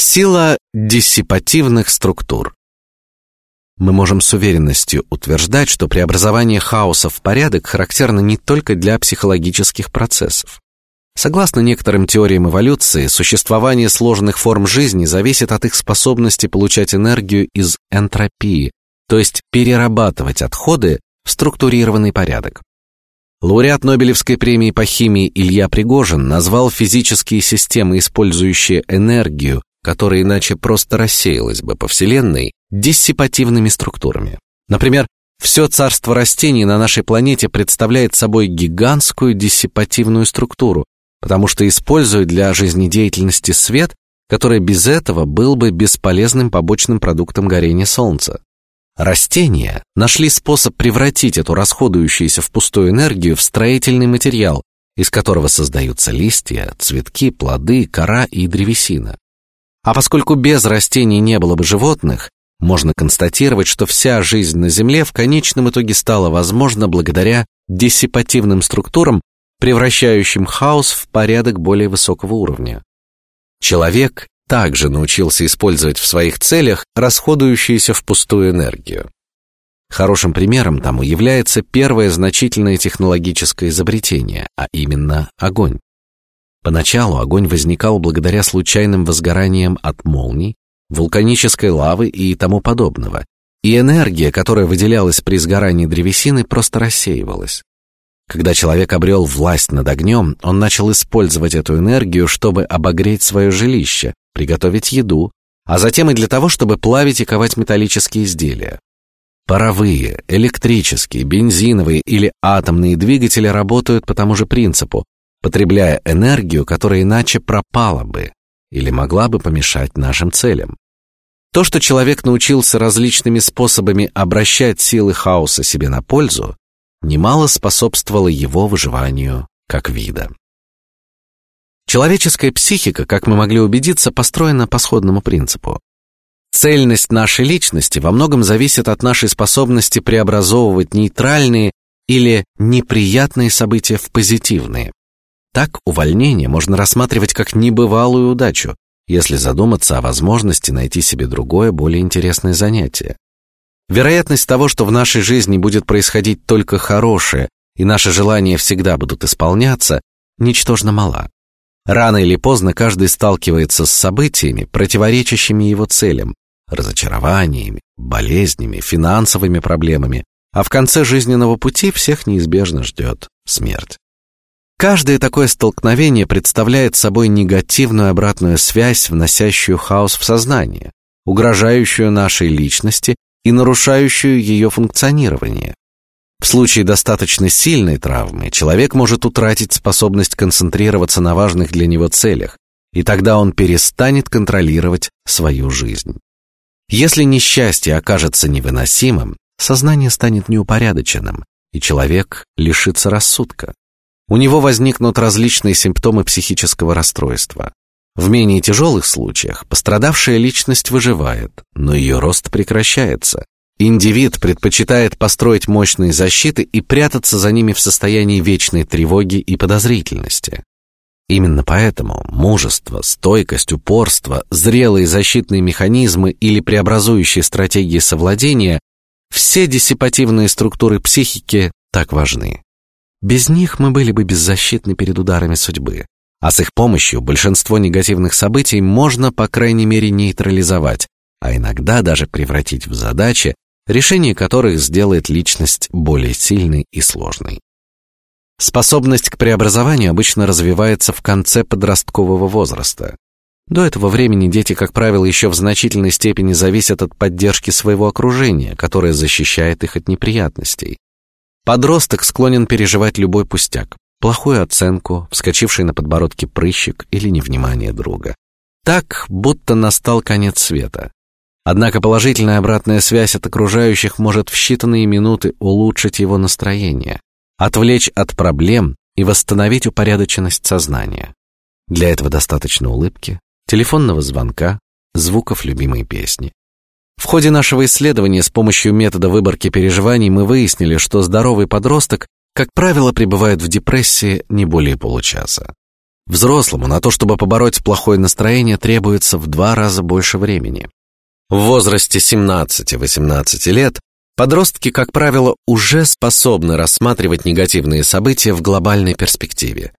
Сила диссипативных структур. Мы можем с уверенностью утверждать, что преобразование хаоса в порядок характерно не только для психологических процессов. Согласно некоторым теориям эволюции, существование сложных форм жизни зависит от их способности получать энергию из энтропии, то есть перерабатывать отходы в структурированный порядок. Лауреат Нобелевской премии по химии Илья Пригожин назвал физические системы, использующие энергию, которая иначе просто рассеялась бы по вселенной, диссипативными структурами. Например, все царство растений на нашей планете представляет собой гигантскую диссипативную структуру, потому что использует для жизнедеятельности свет, который без этого был бы бесполезным побочным продуктом горения Солнца. Растения нашли способ превратить эту расходующуюся впустую энергию в строительный материал, из которого создаются листья, цветки, плоды, кора и древесина. А поскольку без растений не было бы животных, можно констатировать, что вся жизнь на Земле в конечном итоге стала возможна благодаря диссипативным структурам, превращающим хаос в порядок более высокого уровня. Человек также научился использовать в своих целях расходующуюся впустую энергию. Хорошим примером тому является первое значительное технологическое изобретение, а именно огонь. Поначалу огонь возникал благодаря случайным возгораниям от молний, вулканической лавы и тому подобного, и энергия, которая выделялась при сгорании древесины, просто рассеивалась. Когда человек обрел власть над огнем, он начал использовать эту энергию, чтобы обогреть свое жилище, приготовить еду, а затем и для того, чтобы плавить и ковать металлические изделия. Паровые, электрические, бензиновые или атомные двигатели работают по тому же принципу, потребляя энергию, которая иначе пропала бы или могла бы помешать нашим целям. То, что человек научился различными способами обращать силы хаоса себе на пользу, немало способствовало его выживанию как вида. Человеческая психика, как мы могли убедиться, построена по сходному принципу. Цельность нашей личности во многом зависит от нашей способности преобразовывать нейтральные или неприятные события в позитивные. Так увольнение можно рассматривать как небывалую удачу, если задуматься о возможности найти себе другое, более интересное занятие. Вероятность того, что в нашей жизни будет происходить только хорошее, и наши желания всегда будут исполняться, ничтожно мала. Рано или поздно каждый сталкивается с событиями, противоречащими его целям, разочарованиями, болезнями, финансовыми проблемами, а в конце жизненного пути всех неизбежно ждет смерть. Каждое такое столкновение представляет собой негативную обратную связь, вносящую хаос в сознание, угрожающую нашей личности и нарушающую ее функционирование. В случае достаточно сильной травмы человек может утратить способность концентрироваться на важных для него целях, и тогда он перестанет контролировать свою жизнь. Если несчастье окажется невыносимым, сознание станет неупорядоченным, и человек лишится рассудка. У него возникнут различные симптомы психического расстройства. В менее тяжелых случаях пострадавшая личность выживает, но ее рост прекращается. Индивид предпочитает построить мощные защиты и прятаться за ними в состоянии вечной тревоги и подозрительности. Именно поэтому мужество, стойкость, упорство, зрелые защитные механизмы или преобразующие стратегии совладения – все диссипативные структуры психики так важны. Без них мы были бы беззащитны перед ударами судьбы, а с их помощью большинство негативных событий можно, по крайней мере, нейтрализовать, а иногда даже превратить в задачи, решение которых сделает личность более сильной и сложной. Способность к преобразованию обычно развивается в конце подросткового возраста. До этого времени дети, как правило, еще в значительной степени зависят от поддержки своего окружения, которое защищает их от неприятностей. Подросток склонен переживать любой пустяк, плохую оценку, вскочивший на подбородке прыщик или невнимание друга. Так, будто настал конец света. Однако положительная обратная связь от окружающих может в считанные минуты улучшить его настроение, отвлечь от проблем и восстановить упорядоченность сознания. Для этого достаточно улыбки, телефонного звонка, звуков любимой песни. В ходе нашего исследования с помощью метода выборки переживаний мы выяснили, что здоровый подросток как правило, пребывают в депрессии не более получаса. Взрослому на то, чтобы побороть плохое настроение, требуется в два раза больше времени. В возрасте 17-18 лет подростки, как правило, уже способны рассматривать негативные события в глобальной перспективе,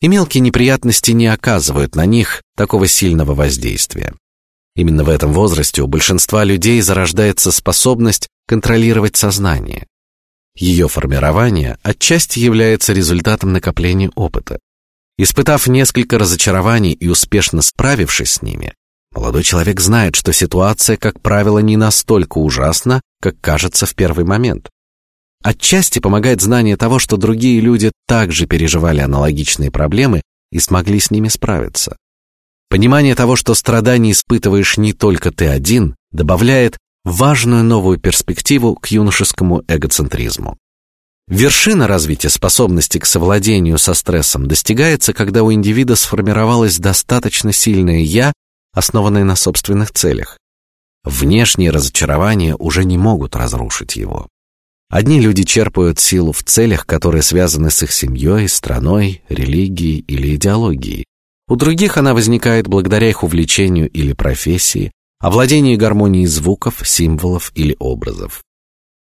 и мелкие неприятности не оказывают на них такого сильного воздействия. Именно в этом возрасте у большинства людей зарождается способность контролировать сознание. Ее формирование отчасти является результатом накопления опыта. Испытав несколько разочарований и успешно справившись с ними, молодой человек знает, что ситуация, как правило, не настолько ужасна, как кажется в первый момент. Отчасти помогает знание того, что другие люди также переживали аналогичные проблемы и смогли с ними справиться. Понимание того, что страдания испытываешь не только ты один, добавляет важную новую перспективу к юношескому эгоцентризму. Вершина развития способности к совладению со стрессом достигается, когда у индивида сформировалось достаточно сильное я, основанное на собственных целях. Внешние разочарования уже не могут разрушить его. Одни люди черпают силу в целях, которые связаны с их семьей, страной, религией или идеологией. У других она возникает благодаря их увлечению или профессии, овладении гармонией звуков, символов или образов.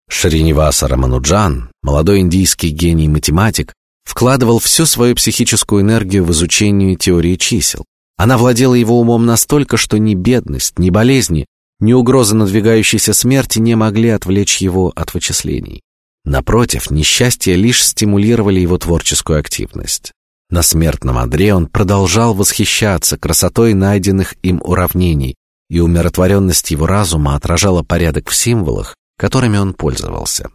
Шриниваса Рамануджан, молодой индийский гений-математик, вкладывал всю свою психическую энергию в изучение теории чисел. Она владела его умом настолько, что ни бедность, ни болезни, ни угроза надвигающейся смерти не могли отвлечь его от вычислений. Напротив, несчастья лишь стимулировали его творческую активность. На смертном одре он продолжал восхищаться красотой найденных им уравнений, и умиротворенность его разума отражала порядок в символах, которыми он пользовался.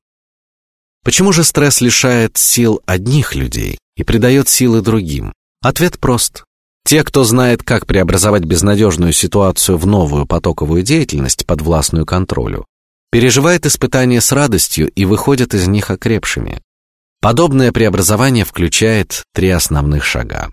Почему же стресс лишает сил одних людей и придает силы другим? Ответ прост. Те, кто знает, как преобразовать безнадежную ситуацию в новую потоковую деятельность, подвластную контролю, переживает испытания с радостью и выходят из них окрепшими. Подобное преобразование включает три основных шага.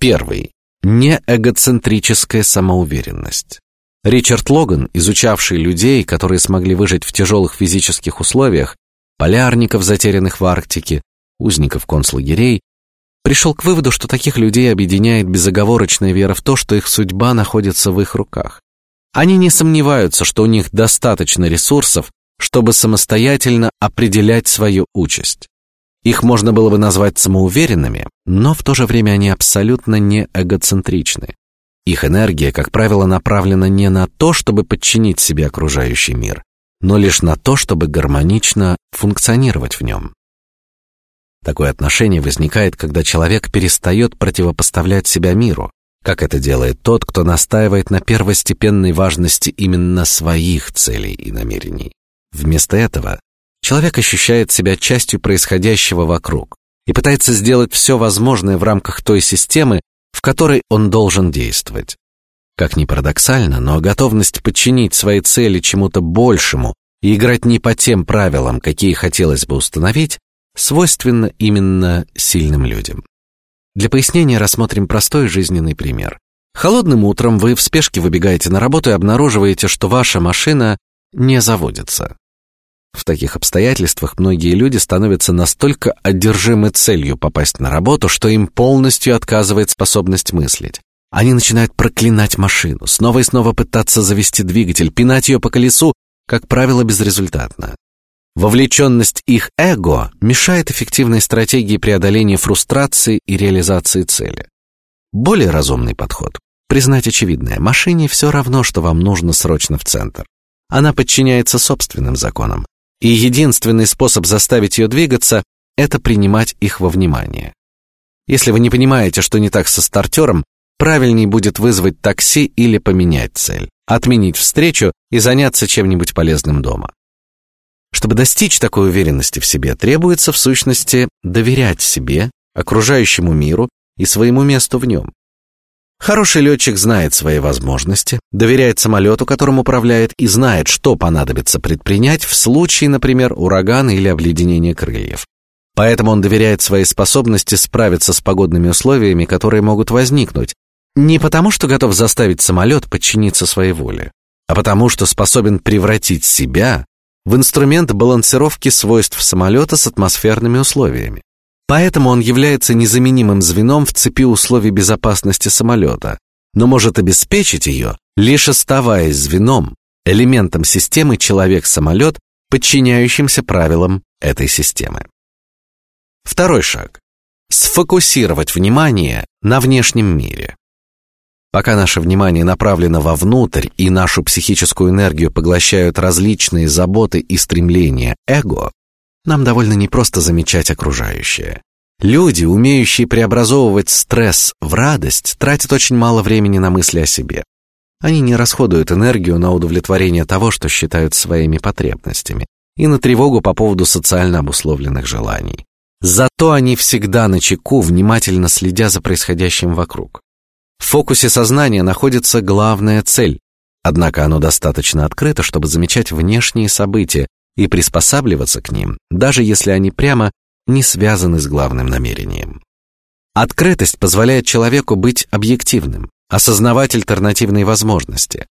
Первый не эгоцентрическая самоуверенность. Ричард Логан, изучавший людей, которые смогли выжить в тяжелых физических условиях, полярников, затерянных в Арктике, узников концлагерей, пришел к выводу, что таких людей объединяет безоговорочная вера в то, что их судьба находится в их руках. Они не сомневаются, что у них достаточно ресурсов, чтобы самостоятельно определять свою участь. Их можно было бы назвать самоуверенными, но в то же время они абсолютно не эгоцентричны. Их энергия, как правило, направлена не на то, чтобы подчинить себе окружающий мир, но лишь на то, чтобы гармонично функционировать в нем. Такое отношение возникает, когда человек перестает противопоставлять себя миру, как это делает тот, кто настаивает на первостепенной важности именно своих целей и намерений. Вместо этого Человек ощущает себя частью происходящего вокруг и пытается сделать все возможное в рамках той системы, в которой он должен действовать. Как ни парадоксально, но готовность подчинить свои цели чему-то большему и играть не по тем правилам, какие хотелось бы установить, свойственна именно сильным людям. Для пояснения рассмотрим простой жизненный пример. Холодным утром вы в спешке выбегаете на работу и обнаруживаете, что ваша машина не заводится. В таких обстоятельствах многие люди становятся настолько одержимы целью попасть на работу, что им полностью отказывает способность мыслить. Они начинают проклинать машину, снова и снова пытаться завести двигатель, пинать ее по колесу, как правило, безрезультатно. Вовлеченность их эго мешает эффективной стратегии преодоления фрустрации и реализации цели. Более разумный подход – признать очевидное: машине все равно, что вам нужно срочно в центр. Она подчиняется собственным законам. И единственный способ заставить ее двигаться – это принимать их во внимание. Если вы не понимаете, что не так со стартером, правильнее будет вызвать такси или поменять цель, отменить встречу и заняться чем-нибудь полезным дома. Чтобы достичь такой уверенности в себе, требуется в сущности доверять себе, окружающему миру и своему месту в нем. Хороший летчик знает свои возможности, доверяет самолету, которым управляет, и знает, что понадобится предпринять в случае, например, урагана или обледенения крыльев. Поэтому он доверяет своей способности справиться с погодными условиями, которые могут возникнуть, не потому, что готов заставить самолет подчиниться своей воле, а потому, что способен превратить себя в инструмент балансировки свойств самолета с атмосферными условиями. Поэтому он является незаменимым звеном в цепи условий безопасности самолета, но может обеспечить ее, лишь оставаясь звеном, элементом системы человек-самолет, подчиняющимся правилам этой системы. Второй шаг сфокусировать внимание на внешнем мире. Пока наше внимание направлено вовнутрь и нашу психическую энергию поглощают различные заботы и стремления эго, нам довольно непросто замечать окружающее. Люди, умеющие преобразовывать стресс в радость, тратят очень мало времени на мысли о себе. Они не расходуют энергию на удовлетворение того, что считают своими потребностями, и на тревогу по поводу социально обусловленных желаний. Зато они всегда на чеку, внимательно следя за происходящим вокруг. В фокусе сознания находится главная цель, однако оно достаточно открыто, чтобы замечать внешние события и приспосабливаться к ним, даже если они прямо не связаны с главным намерением. Открытость позволяет человеку быть объективным, осознавать альтернативные возможности.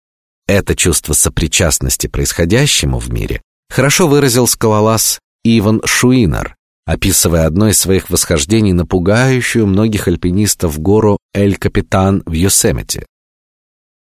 Это чувство сопричастности происходящему в мире хорошо выразил скалолаз Иван Шуинер, описывая одно из своих восхождений на пугающую многих альпинистов гору Эль-Капитан в Йосемите.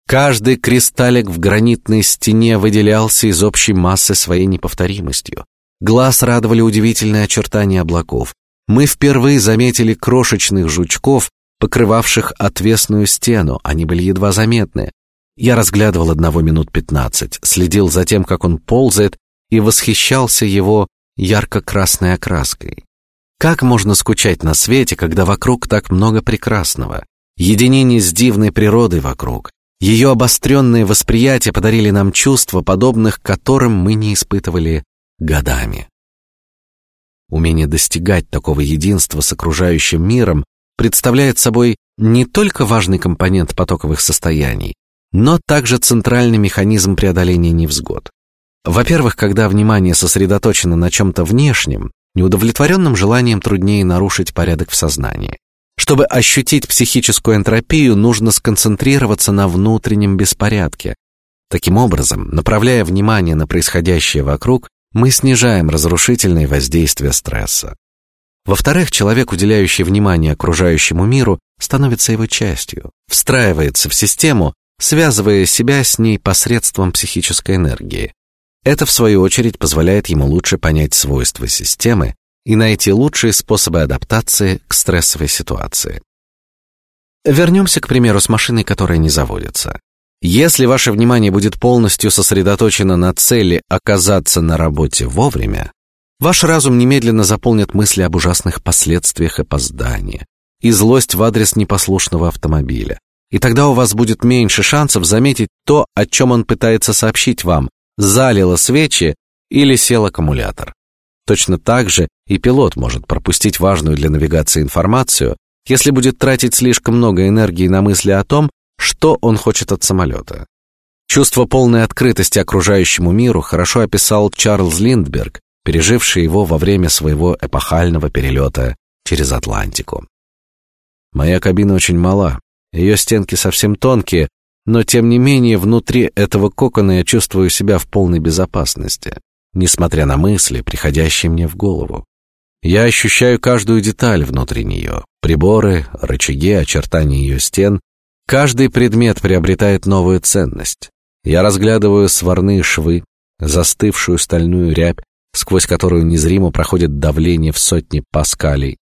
Каждый кристаллик в гранитной стене выделялся из общей массы своей неповторимостью. Глаз радовали удивительные очертания облаков. Мы впервые заметили крошечных жучков, покрывавших отвесную стену. Они были едва заметны. Я разглядывал одного минут пятнадцать, следил за тем, как он ползает, и восхищался его ярко-красной окраской. Как можно скучать на свете, когда вокруг так много прекрасного? Единение с дивной природой вокруг, ее обостренные восприятия подарили нам чувства, подобных которым мы не испытывали годами. Умение достигать такого единства с окружающим миром представляет собой не только важный компонент потоковых состояний, но также центральный механизм преодоления невзгод. Во-первых, когда внимание сосредоточено на чем-то внешнем, неудовлетворенным желанием труднее нарушить порядок в сознании. Чтобы ощутить психическую энтропию, нужно сконцентрироваться на внутреннем беспорядке. Таким образом, направляя внимание на происходящее вокруг, мы снижаем разрушительное воздействие стресса. Во-вторых, человек, уделяющий внимание окружающему миру, становится его частью, встраивается в систему, связывая себя с ней посредством психической энергии. Это, в свою очередь, позволяет ему лучше понять свойства системы и найти лучшие способы адаптации к стрессовой ситуации. Вернемся, к примеру, с машиной, которая не заводится. Если ваше внимание будет полностью сосредоточено на цели оказаться на работе вовремя, ваш разум немедленно заполнит мысли об ужасных последствиях опоздания и злость в адрес непослушного автомобиля. И тогда у вас будет меньше шансов заметить то, о чем он пытается сообщить вам, залило свечи или сел аккумулятор. Точно так же и пилот может пропустить важную для навигации информацию, если будет тратить слишком много энергии на мысли о том, что он хочет от самолета. Чувство полной открытости окружающему миру хорошо описал Чарльз Линдберг, переживший его во время своего эпохального перелета через Атлантику. Моя кабина очень мала, ее стенки совсем тонкие, но тем не менее внутри этого кокона я чувствую себя в полной безопасности, несмотря на мысли, приходящие мне в голову. Я ощущаю каждую деталь внутри нее: приборы, рычаги, очертания ее стен. Каждый предмет приобретает новую ценность. Я разглядываю сварные швы, застывшую стальную рябь, сквозь которую незримо проходит давление в сотни паскалей,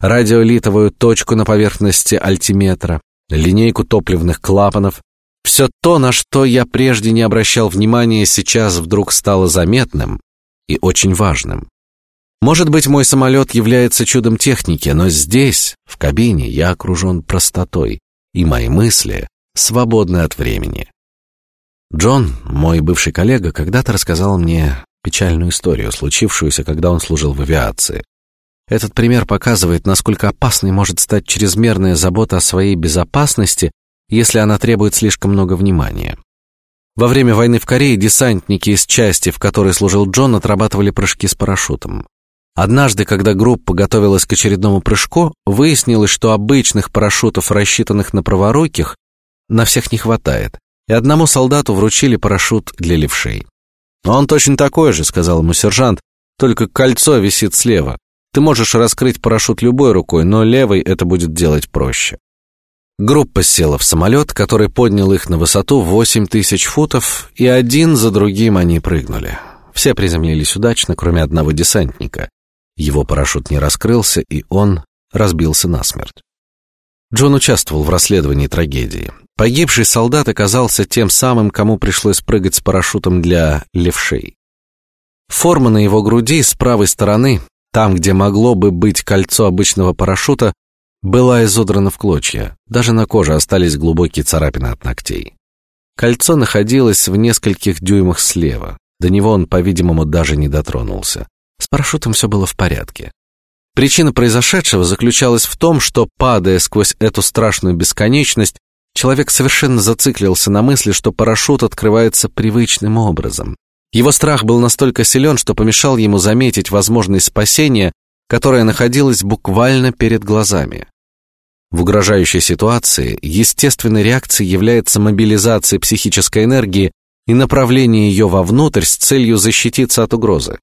радиолитовую точку на поверхности альтиметра, линейку топливных клапанов, все то, на что я прежде не обращал внимания, сейчас вдруг стало заметным и очень важным. Может быть, мой самолет является чудом техники, но здесь, в кабине, я окружен простотой, и мои мысли свободны от времени. Джон, мой бывший коллега, когда-то рассказал мне печальную историю, случившуюся, когда он служил в авиации. Этот пример показывает, насколько опасной может стать чрезмерная забота о своей безопасности если она требует слишком много внимания. Во время войны в Корее десантники из части, в которой служил Джон, отрабатывали прыжки с парашютом. Однажды, когда группа готовилась к очередному прыжку, выяснилось, что обычных парашютов, рассчитанных на праворуких, на всех не хватает, и одному солдату вручили парашют для левшей. «Он точно такой же», — сказал ему сержант, «только кольцо висит слева. Ты можешь раскрыть парашют любой рукой, но левой это будет делать проще. Группа села в самолет, который поднял их на высоту 8 тысяч футов, и один за другим они прыгнули. Все приземлились удачно, кроме одного десантника. Его парашют не раскрылся, и он разбился насмерть. Джон участвовал в расследовании трагедии. Погибший солдат оказался тем самым, кому пришлось прыгать с парашютом для левшей. Форма на его груди с правой стороны, там, где могло бы быть кольцо обычного парашюта, была изодрана в клочья. Даже на коже остались глубокие царапины от ногтей. Кольцо находилось в нескольких дюймах слева. До него он, по-видимому, даже не дотронулся. С парашютом все было в порядке. Причина произошедшего заключалась в том, что, падая сквозь эту страшную бесконечность, человек совершенно зациклился на мысли, что парашют открывается привычным образом. Его страх был настолько силен, что помешал ему заметить возможность спасения, которая находилась буквально перед глазами. В угрожающей ситуации естественной реакцией является мобилизация психической энергии и направление ее вовнутрь с целью защититься от угрозы.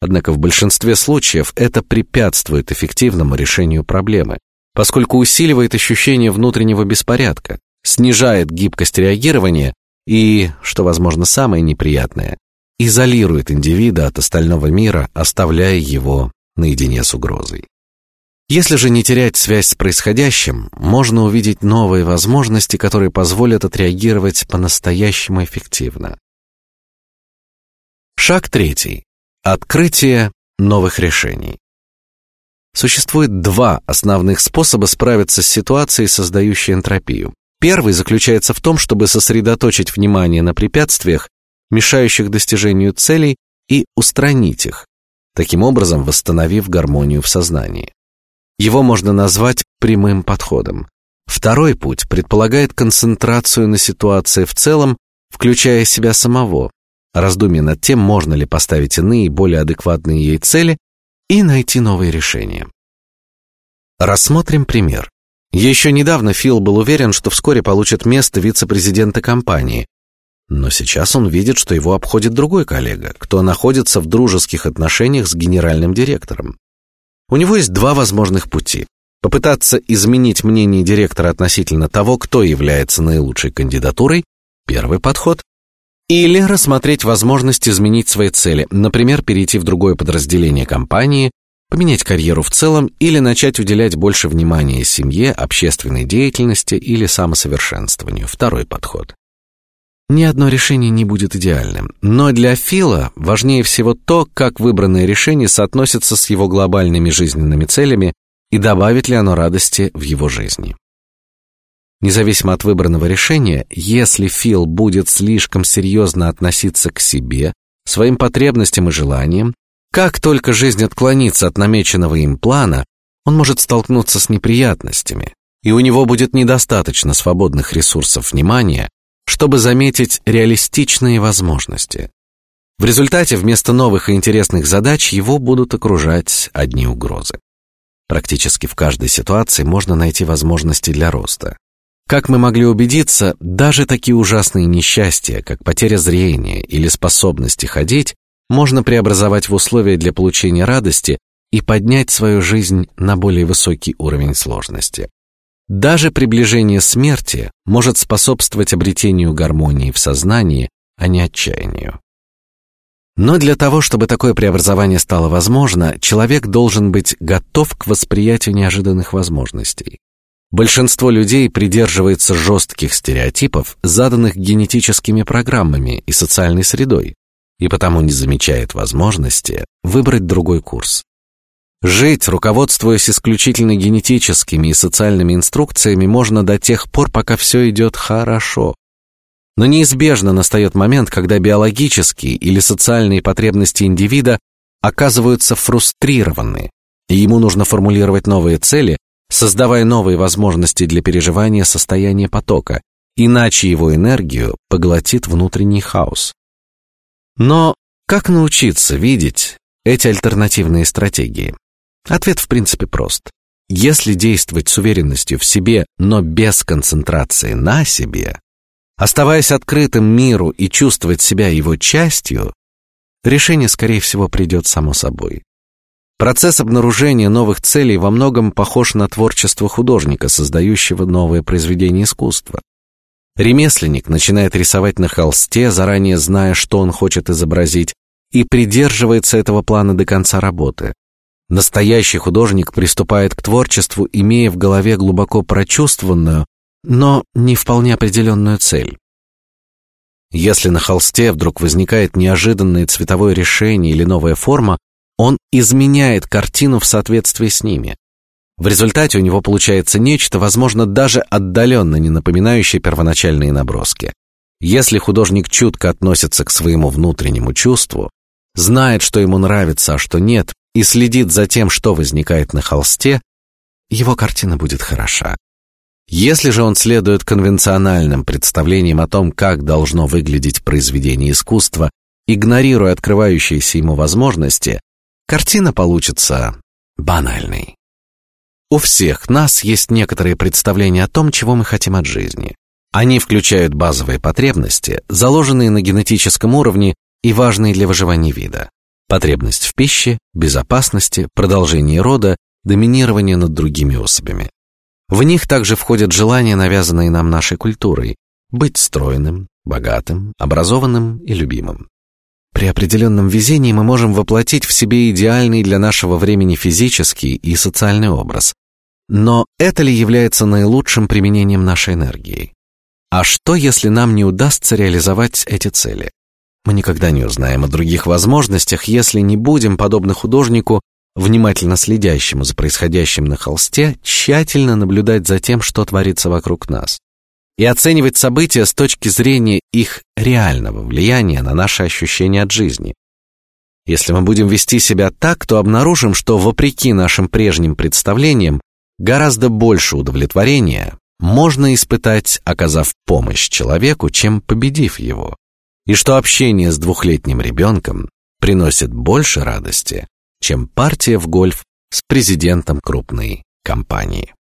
Однако в большинстве случаев это препятствует эффективному решению проблемы, поскольку усиливает ощущение внутреннего беспорядка, снижает гибкость реагирования и, что возможно самое неприятное, изолирует индивида от остального мира, оставляя его наедине с угрозой. Если же не терять связь с происходящим, можно увидеть новые возможности, которые позволят отреагировать по-настоящему эффективно. Шаг третий. Открытие новых решений. Существует два основных способа справиться с ситуацией, создающей энтропию. Первый заключается в том, чтобы сосредоточить внимание на препятствиях, мешающих достижению целей, и устранить их, таким образом восстановив гармонию в сознании. Его можно назвать прямым подходом. Второй путь предполагает концентрацию на ситуации в целом, включая себя самого, раздумье над тем, можно ли поставить иные, более адекватные ей цели и найти новые решения. Рассмотрим пример. Еще недавно Фил был уверен, что вскоре получит место вице-президента компании, но сейчас он видит, что его обходит другой коллега, кто находится в дружеских отношениях с генеральным директором. У него есть два возможных пути: попытаться изменить мнение директора относительно того, кто является наилучшей кандидатурой, первый подход, или рассмотреть возможность изменить свои цели, например, перейти в другое подразделение компании, поменять карьеру в целом или начать уделять больше внимания семье, общественной деятельности или самосовершенствованию. Второй подход. Ни одно решение не будет идеальным, но для Фила важнее всего то, как выбранное решение соотносится с его глобальными жизненными целями и добавит ли оно радости в его жизни. Независимо от выбранного решения, если Фил будет слишком серьезно относиться к себе, своим потребностям и желаниям, как только жизнь отклонится от намеченного им плана, он может столкнуться с неприятностями, и у него будет недостаточно свободных ресурсов внимания, чтобы заметить реалистичные возможности. В результате вместо новых и интересных задач его будут окружать одни угрозы. Практически в каждой ситуации можно найти возможности для роста. Как мы могли убедиться, даже такие ужасные несчастья, как потеря зрения или способности ходить, можно преобразовать в условия для получения радости и поднять свою жизнь на более высокий уровень сложности. Даже приближение смерти может способствовать обретению гармонии в сознании, а не отчаянию. Но для того, чтобы такое преобразование стало возможно, человек должен быть готов к восприятию неожиданных возможностей. Большинство людей придерживается жестких стереотипов, заданных генетическими программами и социальной средой, и потому не замечает возможности выбрать другой курс. Жить, руководствуясь исключительно генетическими и социальными инструкциями, можно до тех пор, пока все идет хорошо. Но неизбежно настает момент, когда биологические или социальные потребности индивида оказываются фрустрированы, и ему нужно формулировать новые цели, создавая новые возможности для переживания состояния потока, иначе его энергию поглотит внутренний хаос. Но как научиться видеть эти альтернативные стратегии? Ответ в принципе прост. Если действовать с уверенностью в себе, но без концентрации на себе, оставаясь открытым миру и чувствовать себя его частью, решение, скорее всего, придет само собой. Процесс обнаружения новых целей во многом похож на творчество художника, создающего новое произведение искусства. Ремесленник начинает рисовать на холсте, заранее зная, что он хочет изобразить, и придерживается этого плана до конца работы. Настоящий художник приступает к творчеству, имея в голове глубоко прочувствованную, но не вполне определенную цель. Если на холсте вдруг возникает неожиданное цветовое решение или новая форма, он изменяет картину в соответствии с ними. В результате у него получается нечто, возможно, даже отдаленно не напоминающее первоначальные наброски. Если художник чутко относится к своему внутреннему чувству, знает, что ему нравится, а что нет, и следит за тем, что возникает на холсте, его картина будет хороша. Если же он следует конвенциональным представлениям о том, как должно выглядеть произведение искусства, игнорируя открывающиеся ему возможности, картина получится банальной. У всех нас есть некоторые представления о том, чего мы хотим от жизни. Они включают базовые потребности, заложенные на генетическом уровне и важные для выживания вида: потребность в пище, безопасности, продолжении рода, доминирование над другими особями. В них также входят желания, навязанные нам нашей культурой: быть стройным, богатым, образованным и любимым. При определенном везении мы можем воплотить в себе идеальный для нашего времени физический и социальный образ, но это ли является наилучшим применением нашей энергии? А что, если нам не удастся реализовать эти цели? Мы никогда не узнаем о других возможностях, если не будем, подобно художнику, внимательно следящему за происходящим на холсте, тщательно наблюдать за тем, что творится вокруг нас, и оценивать события с точки зрения их реального влияния на наши ощущения от жизни. Если мы будем вести себя так, то обнаружим, что вопреки нашим прежним представлениям гораздо больше удовлетворения можно испытать, оказав помощь человеку, чем победив его, и что общение с двухлетним ребенком приносит больше радости, чем партия в гольф с президентом крупной компании.